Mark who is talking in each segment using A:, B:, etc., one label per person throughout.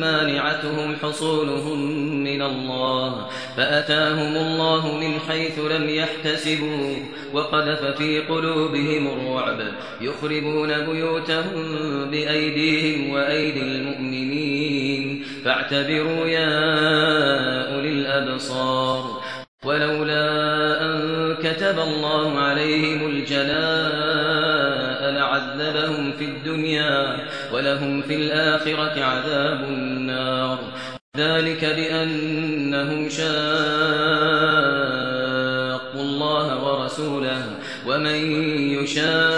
A: مانعتهم حصولهم من الله فأتاهم الله من حيث لم يحتسبوا وقذف في قلوبهم الرعب يخربون بيوتهم بأيديهم وأيدي المؤمنين فاعتبروا يا أولي الأبصار ولولا أن كتب الله عليهم الجلال في الدنيا ولهم في الآخرة عذاب النار ذلك بأنهم شاقوا الله ورسوله ومن يشاق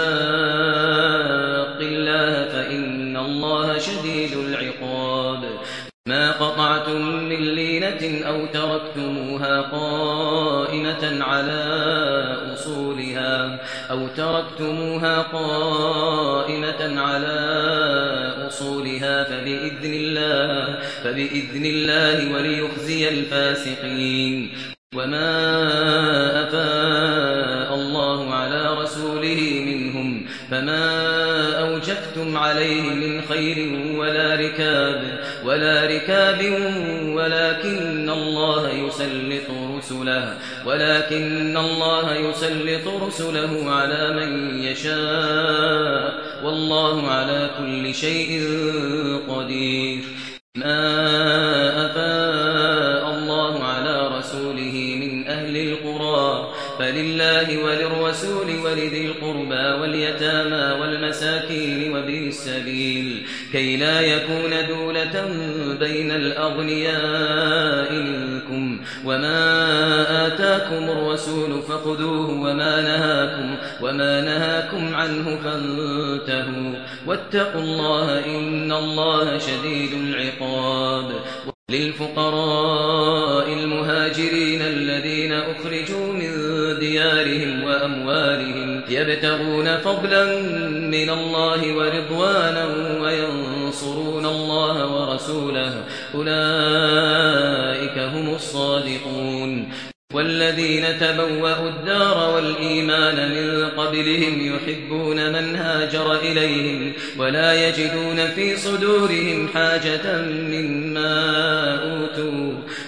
A: أو تركتموها قائمة على أصولها أو تركتموها قائمة على أصولها فبإذن الله فبإذن الله وليخزي الفاسقين وما أفاء الله على رسوله منهم فما أوجبتم عليه من خير ولا ركاب ولا ركاب ولكن الله يسلط رسله ولكن الله يسلط رسله على من يشاء والله على كل شيء قدير ما أهل القرى فلله وللرسول ولذي القربى واليتامى والمساكين وبه السبيل كي لا يكون دولة بين الأغنياء منكم وما آتاكم الرسول فخذوه وما نهاكم وما نهاكم عنه فانتهوا واتقوا الله إن الله شديد العقاب للفقراء المهاجرين الذين أخرجوا من ديارهم وأموالهم يبتغون فضلا من الله ورضوانا وينصرون الله ورسوله أولئك هم الصادقون والذين تبوأوا الدار والإيمان من قبلهم يحبون من هاجر إليهم ولا يجدون في صدورهم حاجة مما أوتوا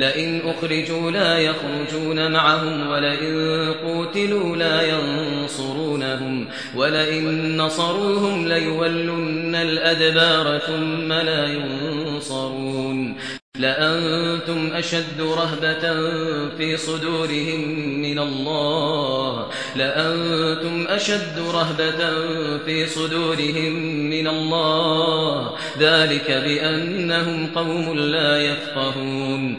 A: لئن أخرجوا لا يخرجون معهم ولئن قوتلوا لا ينصرونهم ولئن نصروهم ليولن الأدبار ثم لا ينصرون لأنتم أشد رهبة في صدورهم من الله لأنتم أشد رهبة في صدورهم من الله ذلك بأنهم قوم لا يفقهون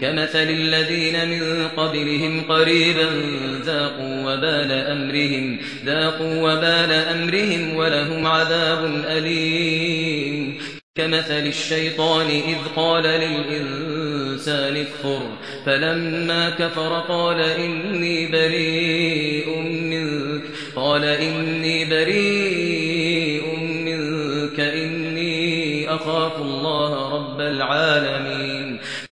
A: كمثل الذين من قبلهم قريبا ذاقوا وبال امرهم ذاقوا وبال امرهم ولهم عذاب اليم كمثل الشيطان اذ قال للانسان اكفر فلما كفر قال اني بريء منك قال اني بريء منك اني اخاف الله رب العالمين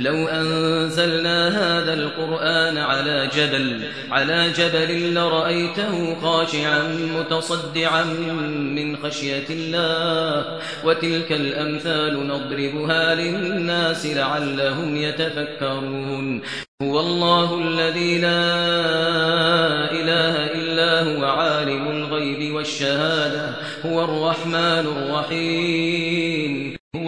A: لو انزلنا هذا القران على جبل على جبل لرايته خاشعا متصدعا من خشيه الله وتلك الامثال نضربها للناس لعلهم يتفكرون هو الله الذي لا اله الا هو عالم الغيب والشهاده هو الرحمن الرحيم